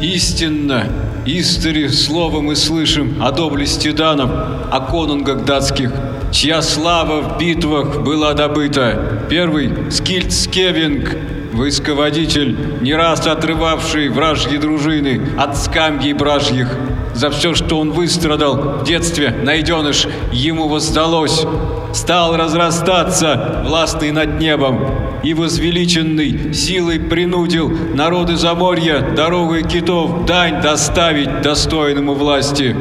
Истинно, истори словом мы слышим о доблести данов, о конунгах датских, чья слава в битвах была добыта. Первый – Скильд Скевинг, войсководитель, не раз отрывавший вражьи дружины от скамьи бражьих. За все, что он выстрадал в детстве, найденыш, ему воздалось. Стал разрастаться, властный над небом, и возвеличенный силой принудил народы Заморья дорогой китов дань доставить достойному власти.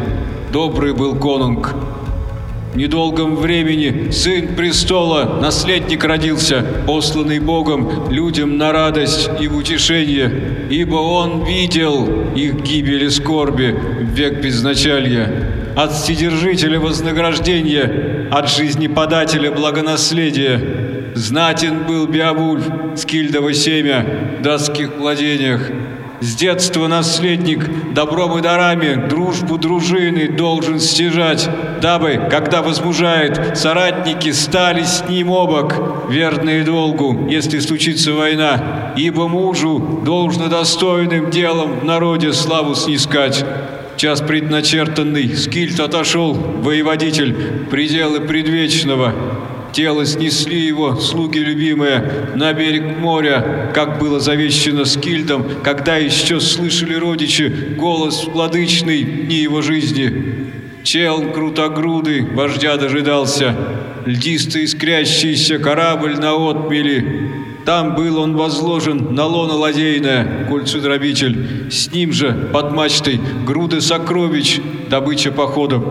Добрый был конунг, недолгом времени сын престола, наследник родился, посланный Богом людям на радость и в утешение, ибо он видел их гибели скорби в век безначалья. От вседержителя вознаграждения, от жизни подателя благонаследия. Знатен был Беовульф, скильдово семя, в датских владениях. С детства наследник добром и дарами дружбу дружины должен стяжать, дабы, когда возмужает, соратники стали с ним обок, верные долгу, если случится война, ибо мужу должно достойным делом в народе славу снискать. Час предначертанный, Скильд отошел, воеводитель, пределы предвечного, Тело снесли его, слуги любимые, на берег моря, как было завещено Скильдом, когда еще слышали родичи голос владычный дни его жизни. Чел крутогрудый вождя дожидался, льдисто искрящийся корабль на отмели. Там был он возложен на лоно ладейное, кольцу-дробитель. С ним же, под мачтой, груды сокровищ, добыча походов.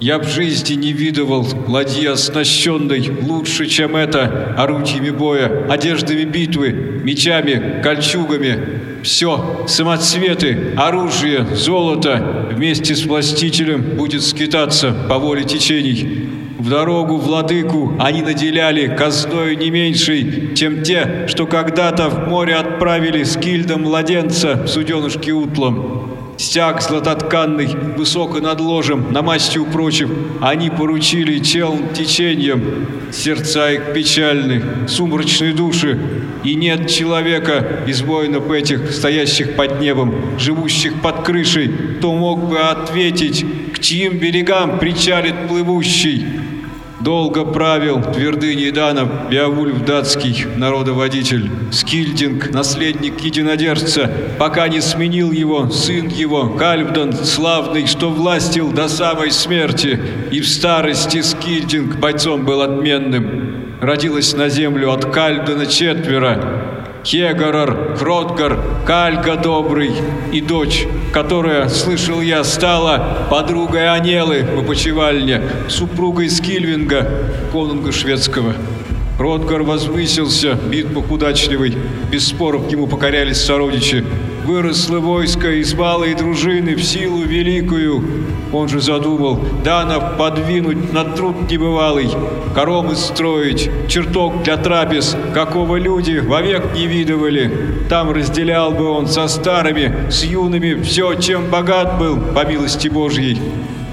Я в жизни не видывал ладьи оснащенной лучше, чем это, орудиями боя, одеждами битвы, мечами, кольчугами. Все, самоцветы, оружие, золото вместе с властителем будет скитаться по воле течений. В дорогу владыку они наделяли казною не меньшей, чем те, что когда-то в море отправили с кильдом младенца в суденышке утлом. Стяг златотканный, высоко над ложем, на масти упрочив, они поручили челн течением. Сердца их печальны, сумрачные души, и нет человека из воинов этих, стоящих под небом, живущих под крышей, кто мог бы ответить, к чьим берегам причалит плывущий. Долго правил твердыней Данов Беовульф датский, народоводитель, Скильдинг, наследник единодержца, пока не сменил его сын его, Кальвдан, славный, что властил до самой смерти, и в старости Скильдинг бойцом был отменным. Родилось на землю от Кальвдана четверо, Хегарор, Хротгар, Калька Добрый и дочь, которая, слышал я, стала подругой Анелы в опочивальне, супругой Скильвинга, конунга шведского. Ротгар возвысился битвах удачливый, без споров ему покорялись сородичи. Выросло войско из малой дружины в силу великую. Он же задумал Данов подвинуть на труд небывалый, коромы строить, чертог для трапез, какого люди вовек не видывали. Там разделял бы он со старыми, с юными все, чем богат был, по милости Божьей.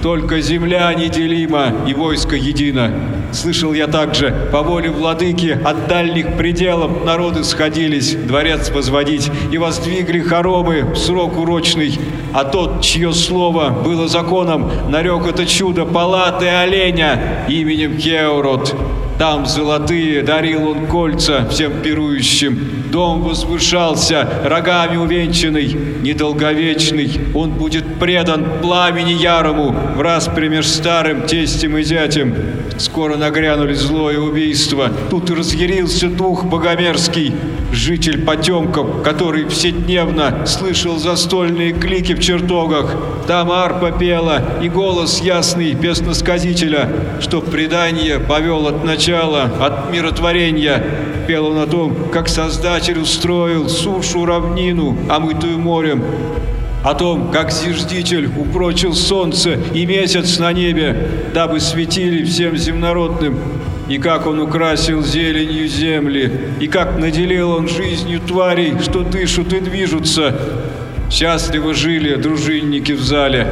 Только земля неделима и войско едино. Слышал я также, по воле владыки от дальних пределов народы сходились дворец возводить и воздвигли хоромы в срок урочный. А тот, чье слово было законом, нарек это чудо палаты оленя именем Хеурот. Там золотые дарил он кольца всем пирующим. Дом возвышался, рогами увенчанный, недолговечный. Он будет предан пламени ярому, в раз примеж старым тестем и зятем. Скоро нагрянули злое убийство. Тут разъярился дух богомерзкий, житель потемков, который вседневно слышал застольные клики в чертогах. Там арпа пела и голос ясный песносказителя, что предание повел от начала, от миротворения. Пел он о том, как Создатель устроил сушу равнину, омытую морем, о том, как зиждитель упрочил солнце и месяц на небе, дабы светили всем земнородным, и как он украсил зеленью земли, и как наделил он жизнью тварей, что дышат и движутся. Счастливо жили дружинники в зале,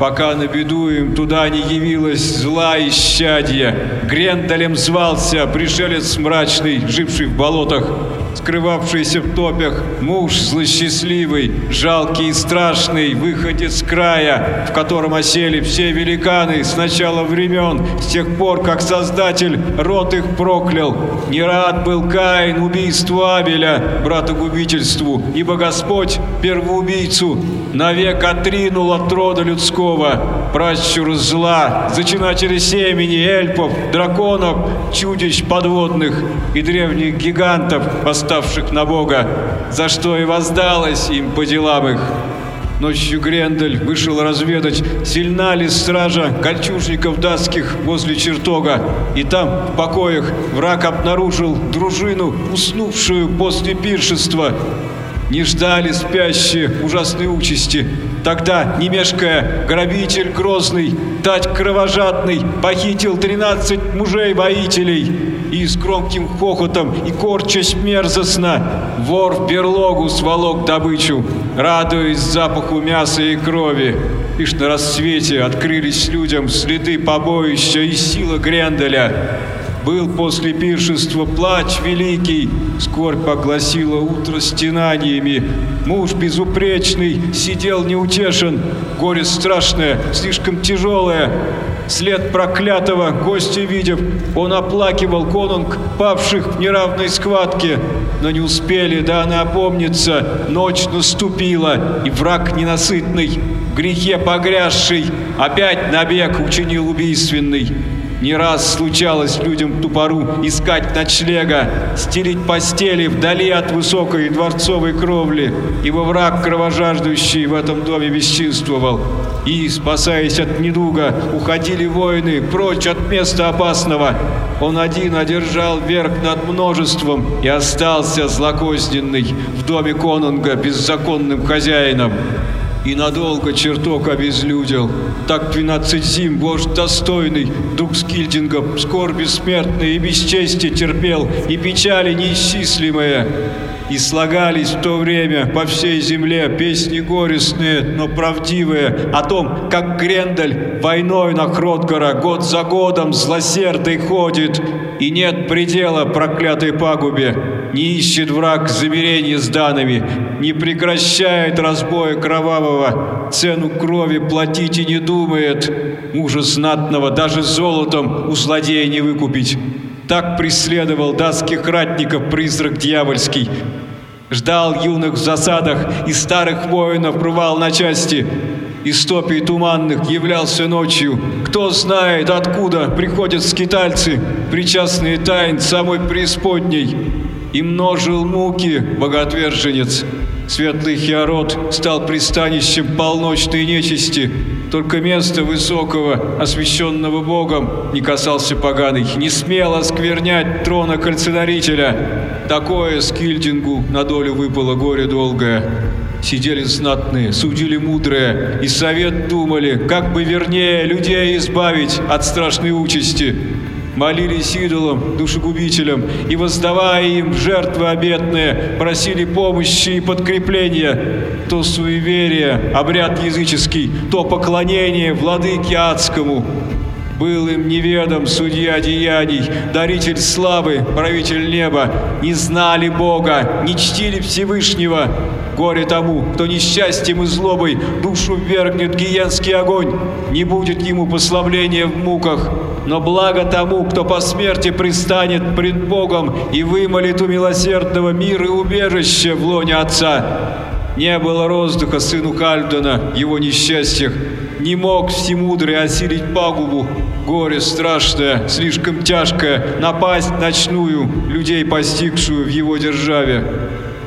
пока на беду им туда не явилась зла и. Грендалем звался пришелец мрачный, живший в болотах, скрывавшийся в топях, муж злосчастливый, жалкий и страшный, выходец с края, в котором осели все великаны с начала времен, с тех пор, как Создатель род их проклял. Не рад был Каин убийству Абеля, брата губительству, ибо Господь первоубийцу навек отринул от рода людского, пращур зла, зачинателя семени, эльпов, драконов, чудищ подводных и древних гигантов, восставших на Бога, за что и воздалось им по делам их. Ночью Грендель вышел разведать, сильна ли стража кольчужников датских возле чертога. И там, в покоях, враг обнаружил дружину, уснувшую после пиршества. Не ждали спящие ужасной участи. Тогда, не мешкая, грабитель грозный, тать кровожадный, похитил тринадцать мужей-воителей и с громким хохотом и корчась мерзостно, вор в берлогу сволок добычу, радуясь запаху мяса и крови. Лишь на рассвете открылись людям следы побоища и сила Гренделя. Был после пиршества плач великий, скорбь огласила утро стенаниями. Муж безупречный сидел неутешен, горе страшное, слишком тяжелое. След проклятого, гостя видев, он оплакивал конунг, павших в неравной схватке. Но не успели, да она опомнится, ночь наступила, и враг ненасытный, в грехе погрязший, опять набег учинил убийственный. Не раз случалось людям тупору искать ночлега, стелить постели вдали от высокой дворцовой кровли, ибо враг кровожаждущий в этом доме бесчинствовал. И, спасаясь от недуга, уходили воины прочь от места опасного. Он один одержал верх над множеством и остался злокозненный в доме конунга беззаконным хозяином и надолго чертог обезлюдил. Так двенадцать зим вождь достойный, дух Скильдинга, скорби смертные и бесчестие терпел, и печали неисчислимые. И слагались в то время по всей земле песни горестные, но правдивые, о том, как Грендель войной на Хротгара год за годом злосердый ходит, и нет предела проклятой пагубе, не ищет враг замерения с данными, не прекращает разбоя кровавого, цену крови платить и не думает, мужа знатного даже золотом у злодея не выкупить. Так преследовал датских ратников призрак дьявольский. Ждал юных в засадах и старых воинов рвал на части. Из топий туманных являлся ночью. Кто знает, откуда приходят скитальцы, причастные тайн самой преисподней. И множил муки богоотверженец. Светлый Хиарот стал пристанищем полночной нечисти, только место высокого, освященного Богом, не касался поганый, не смел осквернять трона кольценарителя. Такое Скильдингу на долю выпало горе долгое. Сидели знатные, судили мудрые, и совет думали, как бы вернее людей избавить от страшной участи молились идолам, душегубителям, и, воздавая им жертвы обетные, просили помощи и подкрепления. То суеверие, обряд языческий, то поклонение владыке адскому. Был им неведом судья деяний, даритель славы, правитель неба. Не знали Бога, не чтили Всевышнего. Горе тому, кто несчастьем и злобой душу ввергнет гиенский огонь. Не будет ему пославления в муках. Но благо тому, кто по смерти пристанет пред Богом и вымолит у милосердного мир и убежище в лоне Отца. Не было роздыха сыну Кальдона, его несчастьях. Не мог всемудрый осилить пагубу. Горе страшное, слишком тяжкое, напасть ночную, людей постигшую в его державе.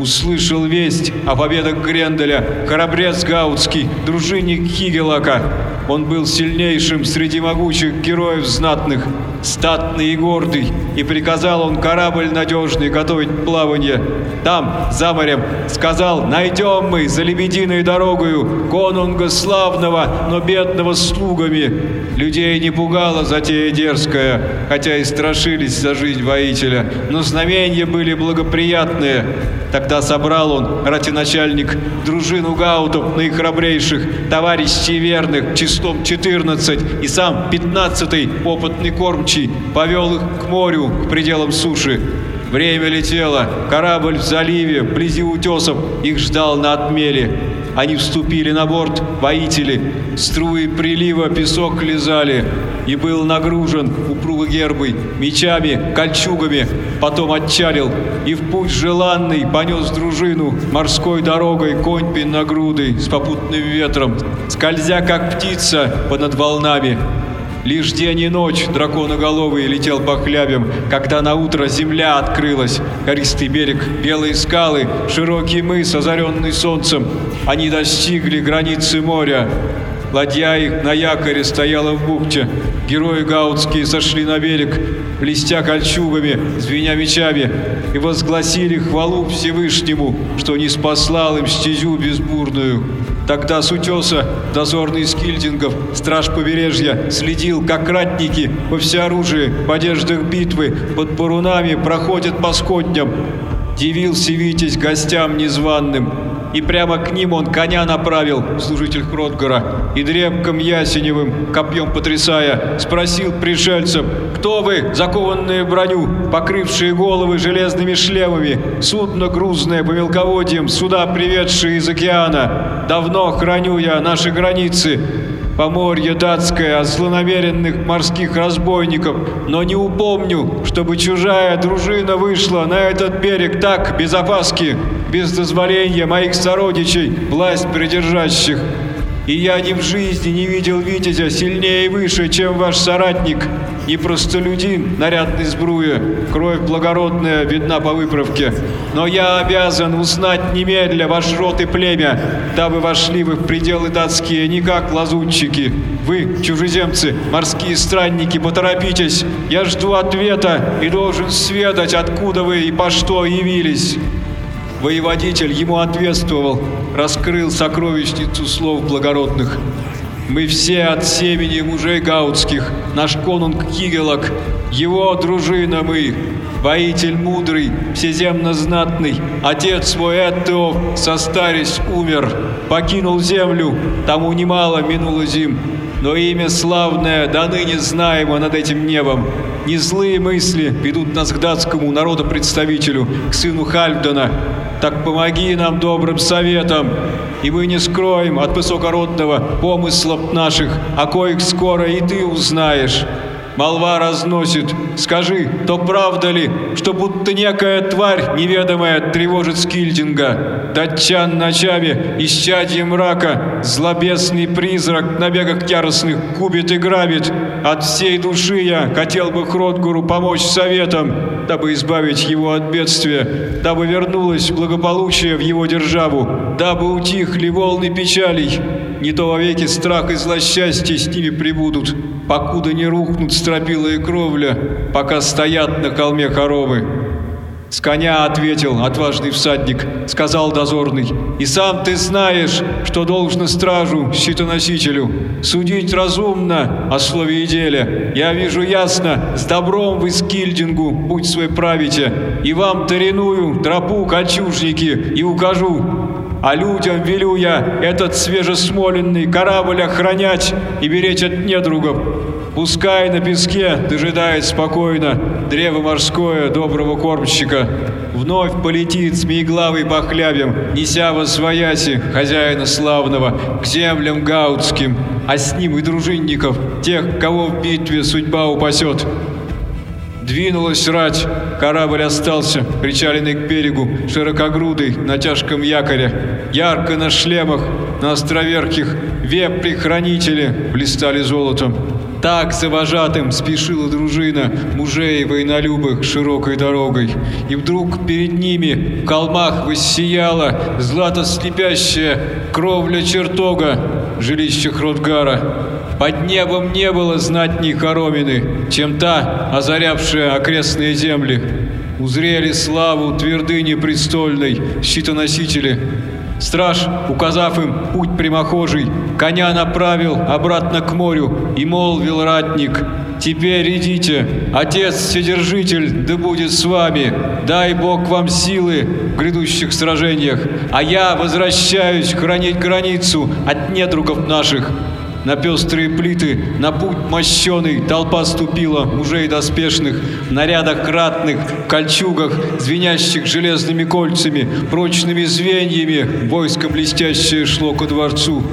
Услышал весть о победах Гренделя, храбрец Гаутский, дружинник Хигелака. Он был сильнейшим среди могучих героев знатных, статный и гордый, и приказал он корабль надежный готовить плавание. Там, за морем, сказал, найдем мы за лебединой дорогою конунга славного, но бедного слугами. Людей не пугала затея дерзкая, хотя и страшились за жизнь воителя, но знамения были благоприятные. Тогда собрал он, ратиначальник, дружину гаутов наихрабрейших, товарищей верных, числом 14, и сам 15-й опытный кормчий повел их к морю, к пределам суши. Время летело, корабль в заливе, вблизи утесов, их ждал на отмеле. Они вступили на борт, воители, струи прилива песок лизали, и был нагружен упруго гербой, мечами, кольчугами, потом отчалил, и в путь желанный понес дружину морской дорогой конь пинногрудый с попутным ветром, скользя как птица понад волнами, Лишь день и ночь драконоголовый летел по хлябям, когда на утро земля открылась. Користый берег, белые скалы, широкий мыс, озаренный солнцем. Они достигли границы моря. Ладья их на якоре стояла в бухте. Герои гаутские сошли на берег, блестя кольчугами, звеня мечами, и возгласили хвалу Всевышнему, что не спаслал им стезю безбурную. Тогда с утеса дозорный скильдингов, страж побережья, следил, как ратники во всеоружии, в одеждах битвы, под бурунами проходят по сходням. Дивился Витязь гостям незваным, и прямо к ним он коня направил, служитель Хротгора, и дребком ясеневым, копьем потрясая, спросил пришельцев, «Кто вы, закованные в броню, покрывшие головы железными шлемами, судно грузное по мелководьям, суда приведшие из океана? Давно храню я наши границы, поморье датское от злонамеренных морских разбойников, но не упомню, чтобы чужая дружина вышла на этот берег так, без опаски, без дозволения моих сородичей, власть придержащих. И я ни в жизни не видел Витязя сильнее и выше, чем ваш соратник, не простолюдин, нарядный сбруя, кровь благородная видна по выправке. Но я обязан узнать немедля ваш род и племя, дабы вошли вы в пределы датские не как лазутчики. Вы, чужеземцы, морские странники, поторопитесь, я жду ответа и должен сведать, откуда вы и по что явились». Воеводитель ему ответствовал, раскрыл сокровищницу слов благородных. «Мы все от семени мужей гаутских, наш конунг Кигелок, его дружина мы, воитель мудрый, всеземно знатный, отец свой Эттеов, состарясь, умер, покинул землю, тому немало минуло зим, но имя славное до ныне знаемо над этим небом. Не злые мысли ведут нас к датскому народопредставителю, к сыну Хальфдена, так помоги нам добрым советом, и мы не скроем от высокородного помыслов наших, о коих скоро и ты узнаешь. Молва разносит. Скажи, то правда ли, что будто некая тварь неведомая тревожит Скильдинга? Датчан ночами, исчадье мрака, злобесный призрак на бегах яростных губит и грабит. От всей души я хотел бы Хротгуру помочь советом, дабы избавить его от бедствия, дабы вернулось благополучие в его державу, дабы утихли волны печалей. Не то вовеки страх и злосчастье с ними прибудут, покуда не рухнут стропила и кровля, пока стоят на холме коровы. С коня ответил отважный всадник, сказал дозорный, «И сам ты знаешь, что должно стражу, щитоносителю, судить разумно о слове и деле. Я вижу ясно, с добром вы скильдингу путь свой правите, и вам тариную тропу кольчужники и укажу, а людям велю я этот свежесмоленный корабль охранять и беречь от недругов. Пускай на песке дожидает спокойно древо морское доброго кормщика. Вновь полетит змееглавый по хлябям, неся во свояси хозяина славного к землям гаутским, а с ним и дружинников, тех, кого в битве судьба упасет. Двинулась рать, корабль остался, причаленный к берегу, широкогрудый, на тяжком якоре. Ярко на шлемах, на островерхих, вепри-хранители блистали золотом. Так за вожатым спешила дружина мужей военолюбых широкой дорогой. И вдруг перед ними в холмах воссияла злато слепящая кровля чертога, жилище Хротгара. Под небом не было знатней хоромины, чем та, озарявшая окрестные земли. Узрели славу твердыни престольной, щитоносители. Страж, указав им путь прямохожий, коня направил обратно к морю и молвил ратник, «Теперь идите, Отец Вседержитель да будет с вами, дай Бог вам силы в грядущих сражениях, а я возвращаюсь хранить границу от недругов наших». На пестрые плиты, на путь мощеный толпа ступила мужей доспешных, в нарядах ратных, в кольчугах, звенящих железными кольцами, прочными звеньями, войско блестящее шло ко дворцу.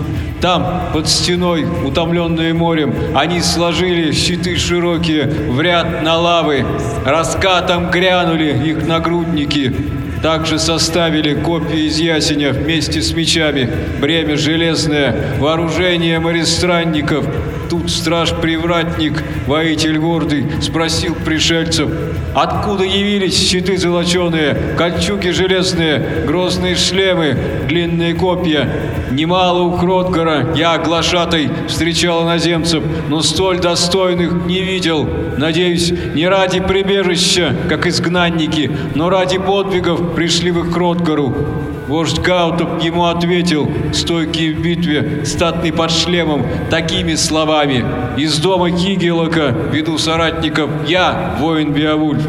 Там, под стеной, утомленные морем, они сложили щиты широкие в ряд на лавы. Раскатом грянули их нагрудники. Также составили копии из ясеня вместе с мечами, бремя железное, вооружение морестранников. Тут страж-привратник, воитель гордый, спросил пришельцев, откуда явились щиты золоченые, кольчуги железные, грозные шлемы, длинные копья. Немало у Кротгора я, глашатай, встречал иноземцев, но столь достойных не видел. Надеюсь, не ради прибежища, как изгнанники, но ради подвигов пришли в Кротгору. Вождь Гаутов ему ответил, стойкий в битве, статный под шлемом, такими словами. «Из дома Кигелока веду соратников я, воин Беовульф.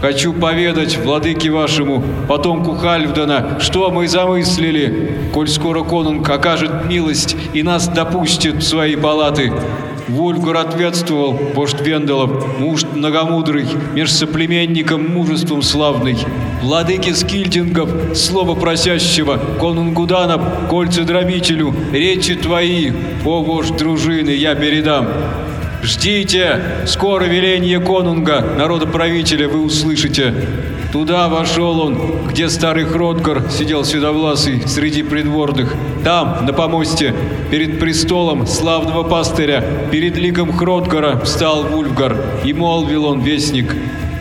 Хочу поведать владыке вашему, потомку Хальфдена, что мы замыслили, коль скоро конунг окажет милость и нас допустит в свои палаты. Вольфгар ответствовал, вождь Венделов, муж многомудрый, меж соплеменником мужеством славный. Владыке Скильдингов, слово просящего, конунгу Данов, кольца дробителю, речи твои, о вождь дружины, я передам. Ждите, скоро веление конунга, народоправителя, вы услышите. Туда вошел он, где старый Хротгар сидел седовласый среди придворных. Там, на помосте, перед престолом славного пастыря, перед ликом Хротгара встал Вульфгар, и молвил он вестник.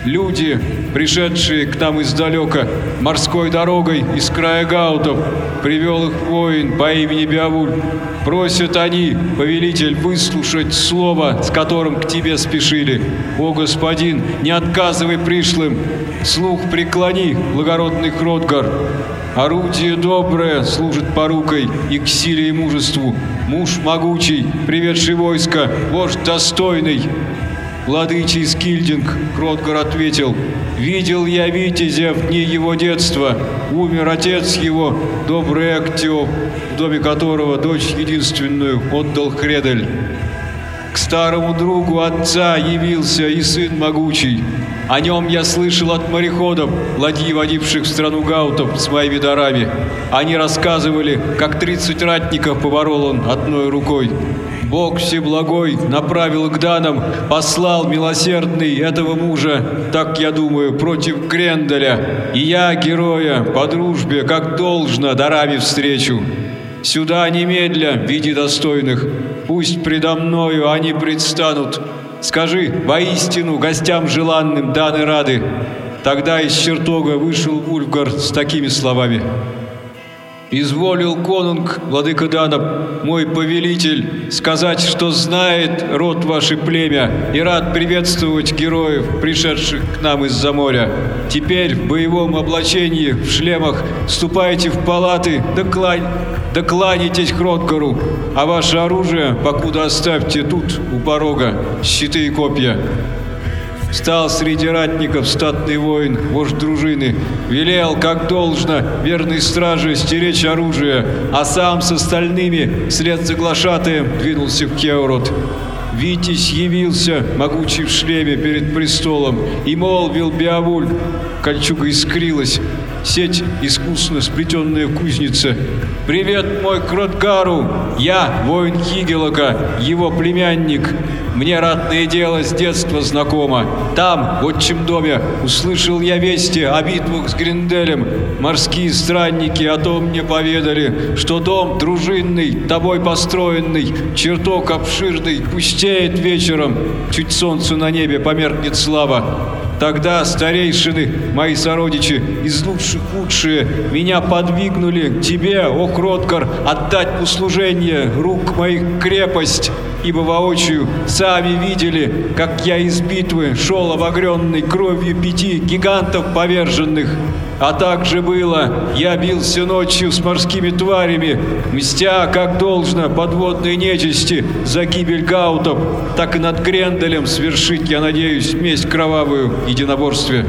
Люди, пришедшие к нам издалека, морской дорогой из края Гаутов, привел их воин по имени Беовуль. Просят они, повелитель, выслушать слово, с которым к тебе спешили. О, господин, не отказывай пришлым, слух преклони, благородный Хротгар. Орудие доброе служит порукой и к силе и мужеству. Муж могучий, приведший войско, вождь достойный, Владычий Скильдинг, Кротгар ответил, «Видел я Витязя в дни его детства. Умер отец его, добрый Актиоп, в доме которого дочь единственную отдал Хредель. К старому другу отца явился и сын могучий. О нем я слышал от мореходов, ладьи, водивших в страну гаутов с моими дарами. Они рассказывали, как тридцать ратников поборол он одной рукой. Бог Всеблагой направил к данам, послал милосердный этого мужа, так я думаю, против Гренделя. И я, героя, по дружбе, как должно, дарами встречу. Сюда немедля, види достойных, пусть предо мною они предстанут. Скажи, воистину, гостям желанным даны рады. Тогда из чертога вышел Вульфгар с такими словами. Изволил конунг, владыка Данов, мой повелитель, сказать, что знает род ваше племя и рад приветствовать героев, пришедших к нам из-за моря. Теперь в боевом облачении, в шлемах, ступайте в палаты, доклань, докланяйтесь к Ротгару, а ваше оружие покуда оставьте тут, у порога, щиты и копья. Стал среди ратников статный воин, вождь дружины, велел, как должно, верной страже стеречь оружие, а сам с остальными, вслед за двинулся в Кеурот. Витязь явился, могучий в шлеме перед престолом, и молвил Беовуль, кольчуга искрилась, сеть искусно сплетенная в кузнице. «Привет, мой Кротгару! Я, воин Хигелока, его племянник. Мне ратное дело с детства знакомо. Там, в отчим доме, услышал я вести о битвах с Гринделем. Морские странники о том мне поведали, что дом дружинный, тобой построенный, чертог обширный, пустеет вечером. Чуть солнцу на небе померкнет слава. Тогда старейшины, мои сородичи, из лучших лучшие, меня подвигнули к тебе, о Кроткар, отдать услужение рук моих крепость, ибо воочию сами видели, как я из битвы шел обогренный кровью пяти гигантов поверженных. А также было, я бился ночью с морскими тварями, мстя, как должно, подводной нечисти за гибель гаутов, так и над Гренделем свершить, я надеюсь, месть кровавую единоборстве.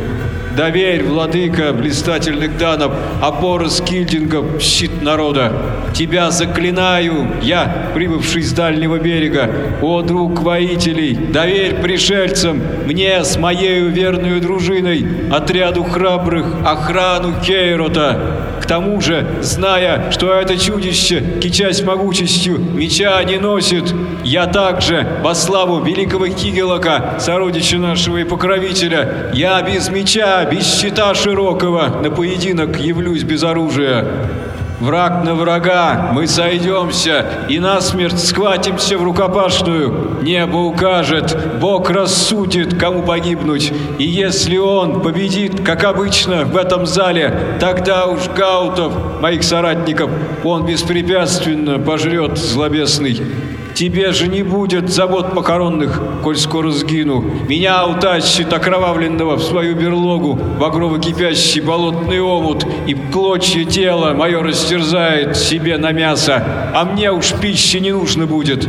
Доверь, владыка блистательных данов, опора скильдингов, щит народа. Тебя заклинаю, я, прибывший с дальнего берега, о, друг воителей, доверь пришельцам, мне с моею верную дружиной, отряду храбрых, охрану Кейрота. К тому же, зная, что это чудище, кичась могучестью, меча не носит, я также, во славу великого Кигелока, сородича нашего и покровителя, я без меча, без щита широкого, на поединок явлюсь без оружия. Враг на врага, мы сойдемся и насмерть схватимся в рукопашную. Небо укажет, Бог рассудит, кому погибнуть. И если он победит, как обычно, в этом зале, тогда уж Гаутов, моих соратников, он беспрепятственно пожрет злобесный. Тебе же не будет забот похоронных, коль скоро сгину. Меня утащит окровавленного в свою берлогу, в огрово кипящий болотный омут, и клочья тела мое растерзает себе на мясо, а мне уж пищи не нужно будет.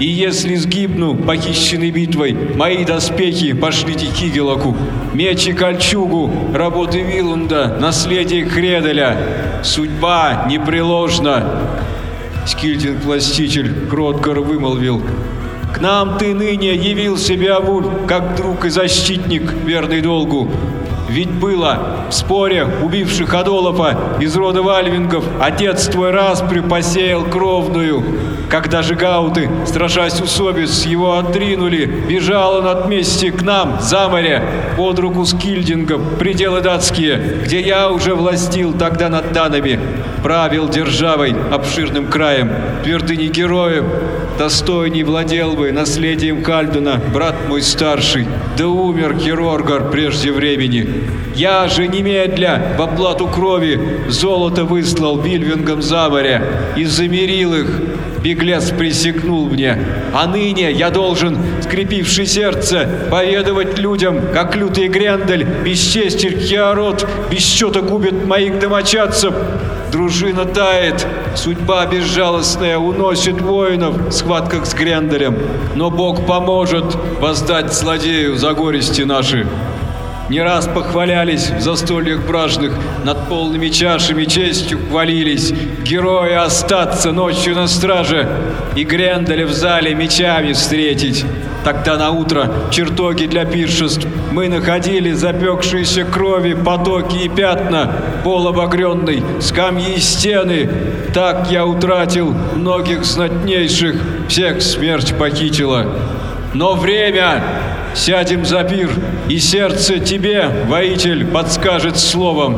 И если сгибну, похищенный битвой, мои доспехи пошлите Кигелоку, меч и кольчугу, работы Вилунда, наследие Хределя. Судьба непреложна, Скильдинг-властитель кротко вымолвил. «К нам ты ныне явился, Беовуль, как друг и защитник, верный долгу. Ведь было в споре убивших Адолофа из рода Вальвингов отец твой распрю посеял кровную. Когда же гауты, страшась усобиц, его отринули, бежал он от мести к нам, за море, под руку с Кильдингом, пределы датские, где я уже властил тогда над данами, правил державой, обширным краем, твердыни героев, достойней владел бы наследием Кальдуна, брат мой старший, да умер Хероргар прежде времени. Я же немедля в оплату крови золото выслал Вильвингам за море и замерил их, Беглец присягнул мне, а ныне я должен, скрепивший сердце, поведывать людям, как лютый Грендель, бесчестер Хиарот, без счета губит моих домочадцев. Дружина тает, судьба безжалостная уносит воинов в схватках с Гренделем, но Бог поможет воздать злодею за горести наши. Не раз похвалялись в застольях бражных, над полными чашами честью хвалились, герои остаться ночью на страже и Гренделя в зале мечами встретить. Тогда на утро чертоги для пиршеств мы находили запекшиеся крови, потоки и пятна, пол обогренный, скамьи и стены. Так я утратил многих знатнейших, всех смерть похитила. Но время Сядем за пир, и сердце тебе, воитель, подскажет словом.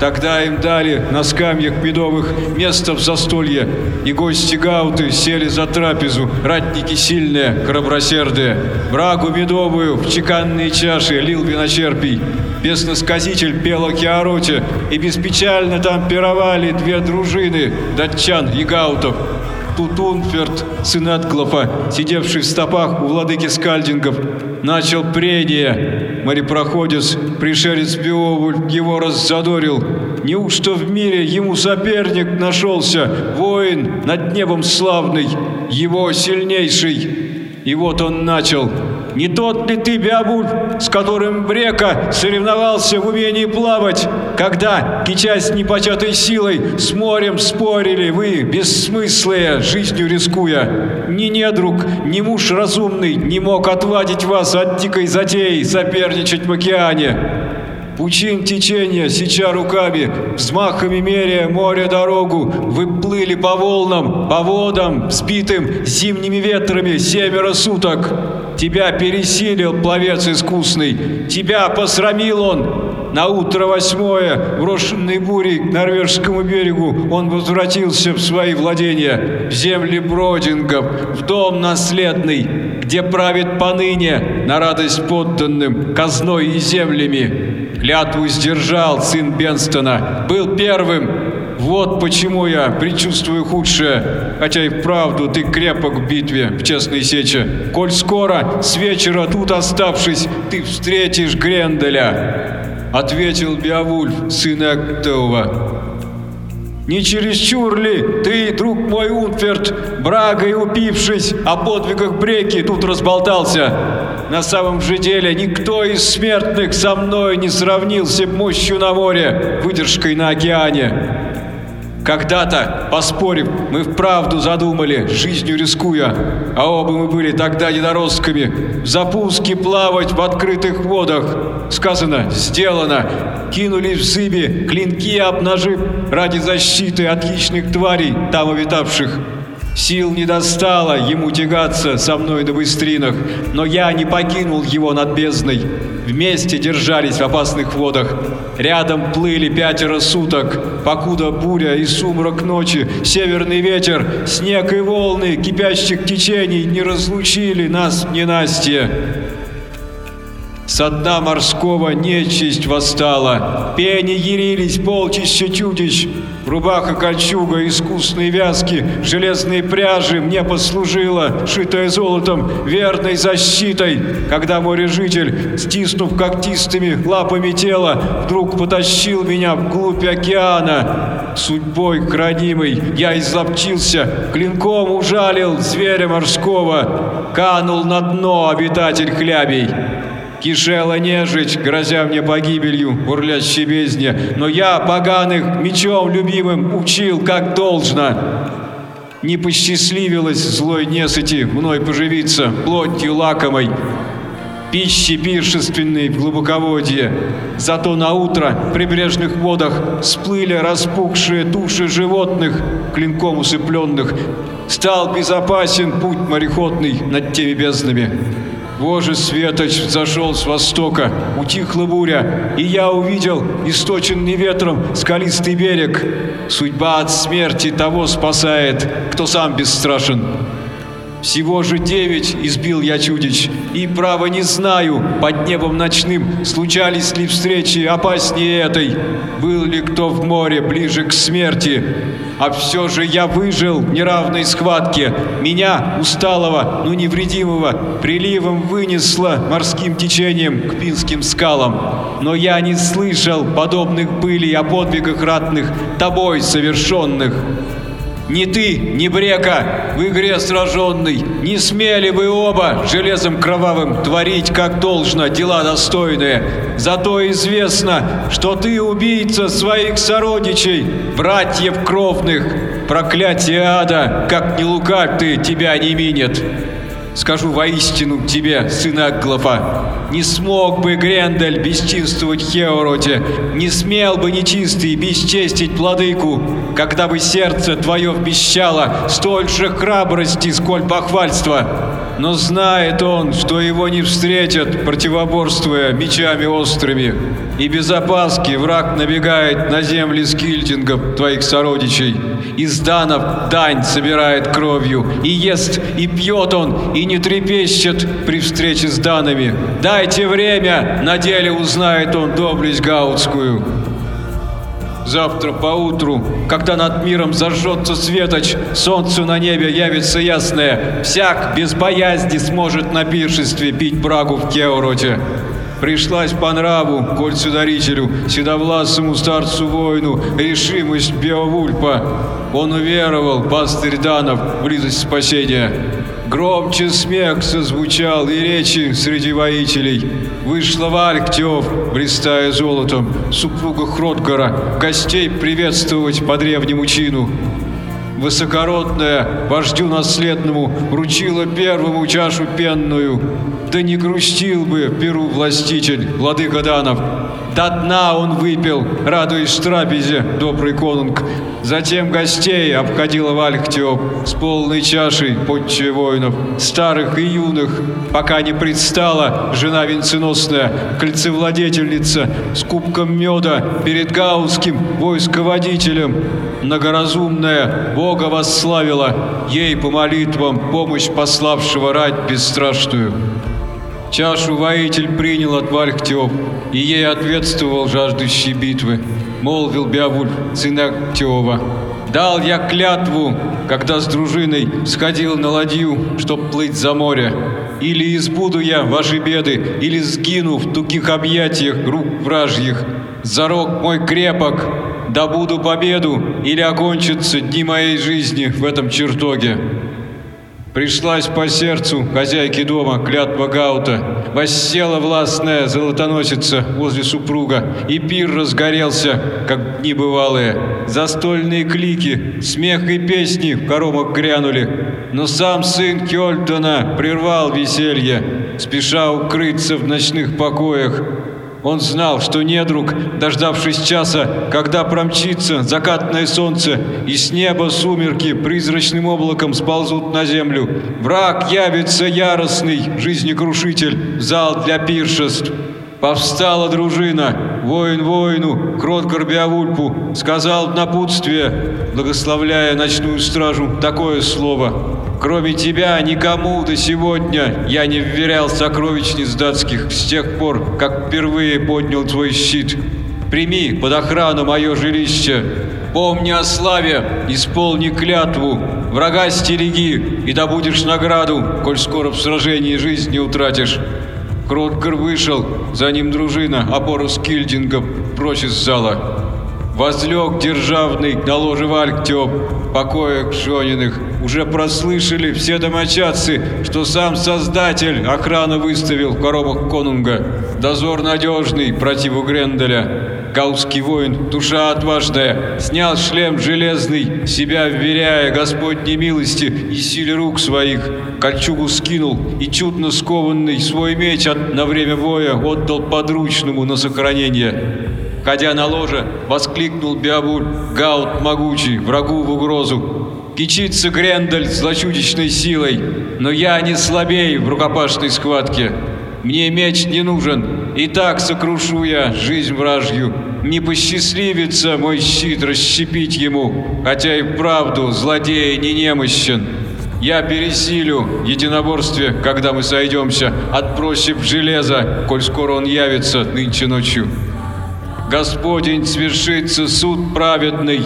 Тогда им дали на скамьях медовых место в застолье, и гости гауты сели за трапезу, ратники сильные, храбросердые. Брагу медовую в чеканные чаши лил виночерпий. Песносказитель пел о Киароте, и беспечально там пировали две дружины, датчан и гаутов. Тутунферт, сын Атклофа, сидевший в стопах у владыки скальдингов, начал прение. Морепроходец, пришелец Беовуль, его раззадорил. Неужто в мире ему соперник нашелся, воин над небом славный, его сильнейший? И вот он начал не тот ли ты, Беобуль, с которым Брека соревновался в умении плавать, когда, кичась непочатой силой, с морем спорили вы, бессмыслые, жизнью рискуя? Ни недруг, ни муж разумный не мог отвадить вас от дикой затеи соперничать в океане. Пучин течения, сеча руками, взмахами меря море дорогу, вы плыли по волнам, по водам, сбитым зимними ветрами семеро суток. Тебя пересилил пловец искусный, тебя посрамил он. На утро восьмое, брошенный бурей к норвежскому берегу, он возвратился в свои владения, в земли бродингов, в дом наследный, где правит поныне, на радость подданным, казной и землями. Клятву сдержал сын Бенстона, был первым, вот почему я предчувствую худшее, хотя и вправду ты крепок в битве, в честной сече. Коль скоро, с вечера тут оставшись, ты встретишь Гренделя, ответил Беовульф, сын Эктеува. Не чересчур ли ты, друг мой Унферт, брагой упившись, о подвигах Бреки тут разболтался? На самом же деле никто из смертных со мной не сравнился мощью на море, выдержкой на океане. Когда-то, поспорив, мы вправду задумали, жизнью рискуя, а оба мы были тогда недоростками, в запуске плавать в открытых водах. Сказано, сделано. Кинулись в зыби, клинки обнажив ради защиты от хищных тварей, там обитавших. Сил не достало ему тягаться со мной на быстринах, но я не покинул его над бездной. Вместе держались в опасных водах. Рядом плыли пятеро суток, покуда буря и сумрак ночи, северный ветер, снег и волны кипящих течений не разлучили нас в ненастье. Со дна морского нечисть восстала, пени ярились полчища чудищ, рубаха кольчуга, искусные вязки, железные пряжи мне послужила, шитая золотом, верной защитой, когда море-житель, стиснув когтистыми лапами тело, вдруг потащил меня вглубь океана. Судьбой хранимый я изловчился, клинком ужалил зверя морского, канул на дно обитатель хлябей. Кишела нежить, грозя мне погибелью, бурлящей бездне, но я поганых мечом любимым учил, как должно. Не посчастливилось злой несыти мной поживиться плотью лакомой, пищи пиршественной в глубоководье. Зато на утро в прибрежных водах всплыли распухшие души животных, клинком усыпленных. Стал безопасен путь мореходный над теми безднами. Боже светоч зашел с востока, утихла буря, и я увидел источенный ветром скалистый берег. Судьба от смерти того спасает, кто сам бесстрашен. Всего же девять избил я чудищ, и право не знаю, под небом ночным случались ли встречи опаснее этой. Был ли кто в море ближе к смерти? А все же я выжил в неравной схватке. Меня, усталого, но невредимого, приливом вынесло морским течением к пинским скалам. Но я не слышал подобных былей о подвигах ратных, тобой совершенных. Ни ты, ни Брека, в игре сраженный, не смели вы оба железом кровавым творить, как должно, дела достойные. Зато известно, что ты убийца своих сородичей, братьев кровных. Проклятие ада, как не лукавь ты, тебя не минет. Скажу воистину тебе, сын Агглафа, не смог бы Грендель бесчинствовать Хеороте, не смел бы нечистый бесчестить владыку, когда бы сердце твое вмещало столь же храбрости, сколь похвальства. Но знает он, что его не встретят, противоборствуя мечами острыми. И без опаски враг набегает на земли скильтингов твоих сородичей. Из данов дань собирает кровью, и ест, и пьет он, и не трепещет при встрече с данами. Дайте время, на деле узнает он доблесть гаутскую. Завтра поутру, когда над миром зажжется светоч, солнцу на небе явится ясное, всяк без боязни сможет на пиршестве пить брагу в Кеороте. Пришлась по нраву кольцедарителю, седовласому старцу-воину, решимость Беовульпа. Он уверовал, пастырь Данов, близость спасения. Громче смех созвучал и речи среди воителей. Вышла Вальктев, блистая золотом, супруга Хротгара, гостей приветствовать по древнему чину высокородная, вождю наследному, вручила первому чашу пенную. Да не грустил бы перу властитель, владыка Данов. До дна он выпил, радуясь трапезе, добрый конунг. Затем гостей обходила Вальхтиоп с полной чашей подче воинов, старых и юных, пока не предстала жена венценосная, кольцевладетельница, с кубком меда перед гаусским войсководителем, многоразумная, Бога восславила, ей по молитвам помощь пославшего рать бесстрашную. Чашу воитель принял от Вальхтев, и ей ответствовал жаждущий битвы, молвил Беовульф, сын Актеова. Дал я клятву, когда с дружиной сходил на ладью, чтоб плыть за море. Или избуду я ваши беды, или сгину в тугих объятиях рук вражьих. Зарок мой крепок, добуду победу или окончатся дни моей жизни в этом чертоге. Пришлась по сердцу хозяйки дома клятва Гаута. Воссела властная золотоносица возле супруга, и пир разгорелся, как дни бывалые. Застольные клики, смех и песни в коромах грянули. Но сам сын Кёльдона прервал веселье, спеша укрыться в ночных покоях. Он знал, что недруг, дождавшись часа, когда промчится закатное солнце, и с неба сумерки призрачным облаком сползут на землю, враг явится яростный, жизнекрушитель, в зал для пиршеств. Повстала дружина, воин воину, Кроткор Беовульпу, сказал напутствие, благословляя ночную стражу, такое слово. Кроме тебя никому до сегодня я не вверял сокровищниц датских с тех пор, как впервые поднял твой щит. Прими под охрану мое жилище. Помни о славе, исполни клятву, врага стереги и добудешь награду, коль скоро в сражении жизнь не утратишь. Кроткар вышел, за ним дружина, опору Скильдинга прочь из зала. Возлег державный на ложе Вальктёб, покоях Жониных. Уже прослышали все домочадцы, что сам Создатель охрану выставил в коробах конунга. Дозор надежный противу Гренделя. Гаутский воин, душа отважная, снял шлем железный, себя вверяя Господней милости и силе рук своих. Кольчугу скинул и чудно скованный свой меч от, на время боя отдал подручному на сохранение. Ходя на ложе, воскликнул Биабуль, Гаут могучий, врагу в угрозу. Кичится Грендель злочудичной силой, но я не слабей в рукопашной схватке. Мне меч не нужен, и так сокрушу я жизнь вражью. Не посчастливится мой щит расщепить ему, хотя и вправду злодей не немощен. Я пересилю единоборстве, когда мы сойдемся, отбросив железо, коль скоро он явится нынче ночью. Господень свершится суд праведный,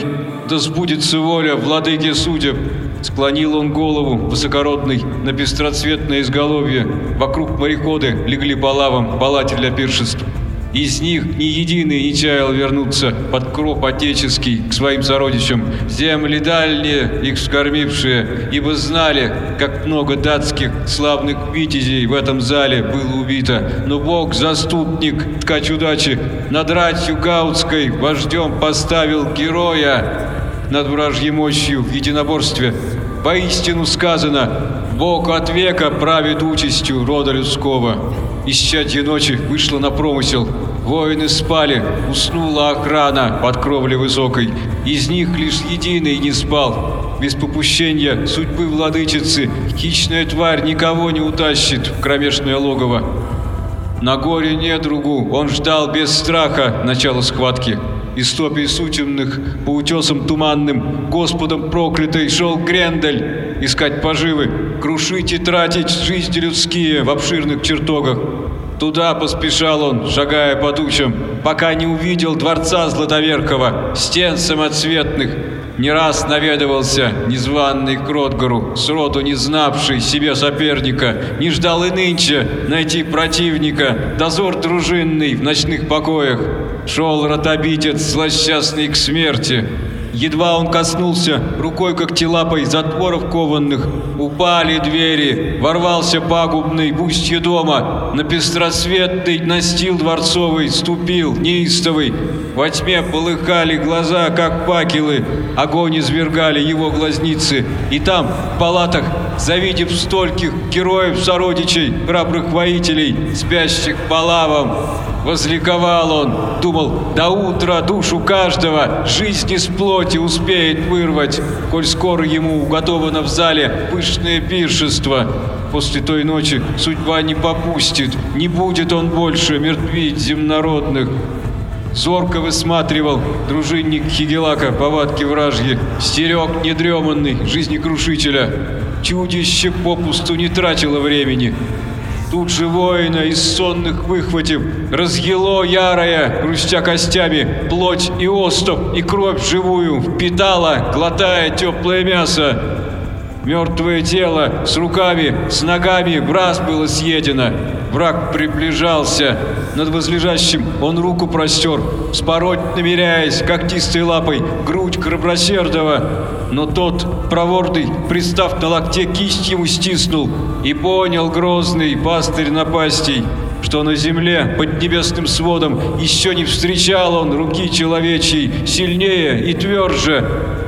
да сбудется воля владыки судеб. Склонил он голову высокородный на пестроцветное изголовье. Вокруг мореходы легли по лавам, палате для пиршеств. Из них ни единый не чаял вернуться под кроп отеческий к своим сородичам, земли дальние их скормившие, ибо знали, как много датских славных витязей в этом зале было убито. Но Бог, заступник, ткач удачи, над ратью Гаутской вождем поставил героя над вражьей мощью в единоборстве. Поистину сказано, Бог от века правит участью рода людского. Исчадье ночи вышло на промысел. Воины спали, уснула охрана под кровлей высокой. Из них лишь единый не спал. Без попущения судьбы владычицы хищная тварь никого не утащит в кромешное логово. На горе недругу он ждал без страха начала схватки. Из топий сутемных по утесам туманным Господом проклятый шел Грендель искать поживы, крушить и тратить жизни людские в обширных чертогах. Туда поспешал он, шагая по тучам, пока не увидел дворца Златоверхова, стен самоцветных. Не раз наведывался незваный к Ротгару, сроду не знавший себе соперника, не ждал и нынче найти противника, дозор дружинный в ночных покоях. Шел ротобитец злосчастный к смерти, Едва он коснулся рукой когтелапой затворов кованных, упали двери, ворвался пагубный в устье дома, на пестроцветный настил дворцовый ступил, неистовый. Во тьме полыхали глаза, как факелы, огонь извергали его глазницы, и там, в палатах, завидев стольких героев-сородичей, храбрых воителей, спящих по лавам, Возликовал он, думал, до утра душу каждого жизнь из плоти успеет вырвать, коль скоро ему уготовано в зале пышное пиршество. После той ночи судьба не попустит, не будет он больше мертвить земнородных. Зорко высматривал дружинник Хигелака повадки вражьи, стерег недреманный жизнекрушителя. Чудище попусту не тратило времени, Тут же воина из сонных выхватив, разъело ярое, хрустя костями, плоть и остов, и кровь живую впитала, глотая теплое мясо. Мертвое тело с руками, с ногами в раз было съедено. Враг приближался. Над возлежащим он руку простер, спороть намеряясь когтистой лапой грудь Крабросердова. Но тот, проворный, пристав на локте, кисть ему стиснул и понял грозный пастырь напастей, что на земле под небесным сводом еще не встречал он руки человечьей сильнее и тверже,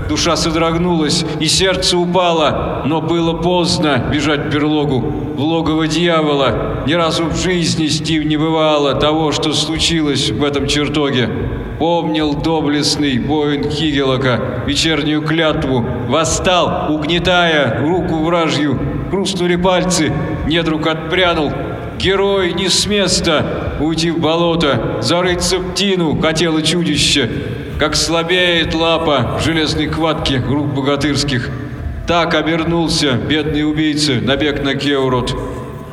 Душа содрогнулась, и сердце упало, но было поздно бежать в берлогу, в логово дьявола. Ни разу в жизни Стив не бывало того, что случилось в этом чертоге. Помнил доблестный воин Хигелока вечернюю клятву, восстал, угнетая руку вражью, хрустнули пальцы, недруг отпрянул, Герой не с места. Уйти в болото, зарыться в тину хотело чудище как слабеет лапа в железной хватке рук богатырских. Так обернулся бедный убийца на бег на Кеурот.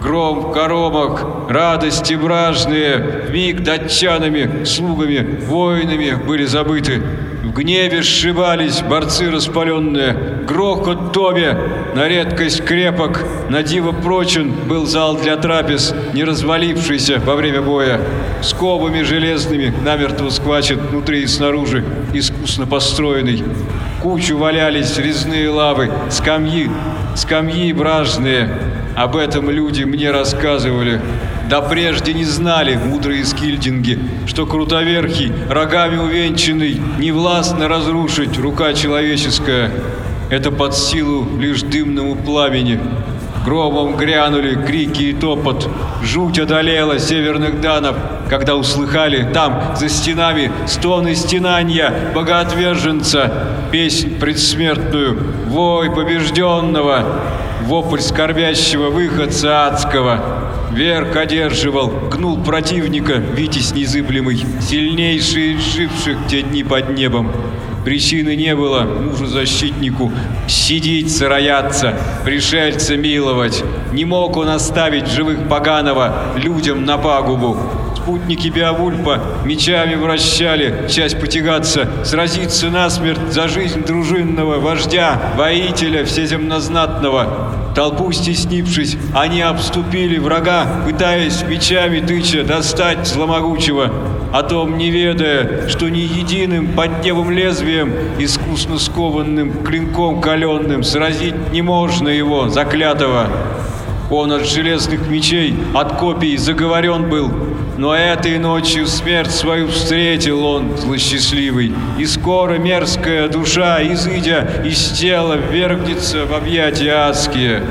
Гром в коромах, радости бражные, миг датчанами, слугами, воинами были забыты. В гневе сшибались борцы распаленные, грохот томе, на редкость крепок, на диво прочен был зал для трапез, не развалившийся во время боя. Скобами железными намертво схвачен внутри и снаружи, искусно построенный. Кучу валялись резные лавы, скамьи, скамьи бражные. Об этом люди мне рассказывали. Да прежде не знали мудрые скильдинги, что крутоверхий, рогами увенчанный, не властно разрушить рука человеческая. Это под силу лишь дымному пламени. Громом грянули крики и топот. Жуть одолела северных данов, когда услыхали там, за стенами, стоны стенания богоотверженца, песнь предсмертную, вой побежденного, вопль скорбящего выходца адского. Верх одерживал, гнул противника, Витязь незыблемый, сильнейший из живших те дни под небом. Причины не было мужу-защитнику сидеть, сырояться, пришельца миловать. Не мог он оставить живых поганого людям на пагубу. Спутники Беовульпа мечами вращали, часть потягаться, сразиться насмерть за жизнь дружинного вождя, воителя всеземнознатного. Толпу стеснившись, они обступили врага, пытаясь мечами тыча достать зломогучего, о том не ведая, что ни единым подневым лезвием, искусно скованным клинком каленным, сразить не можно его, заклятого. Он от железных мечей, от копий заговорен был, но этой ночью смерть свою встретил он, злосчастливый, и скоро мерзкая душа, изыдя из тела, вергнется в объятия адские.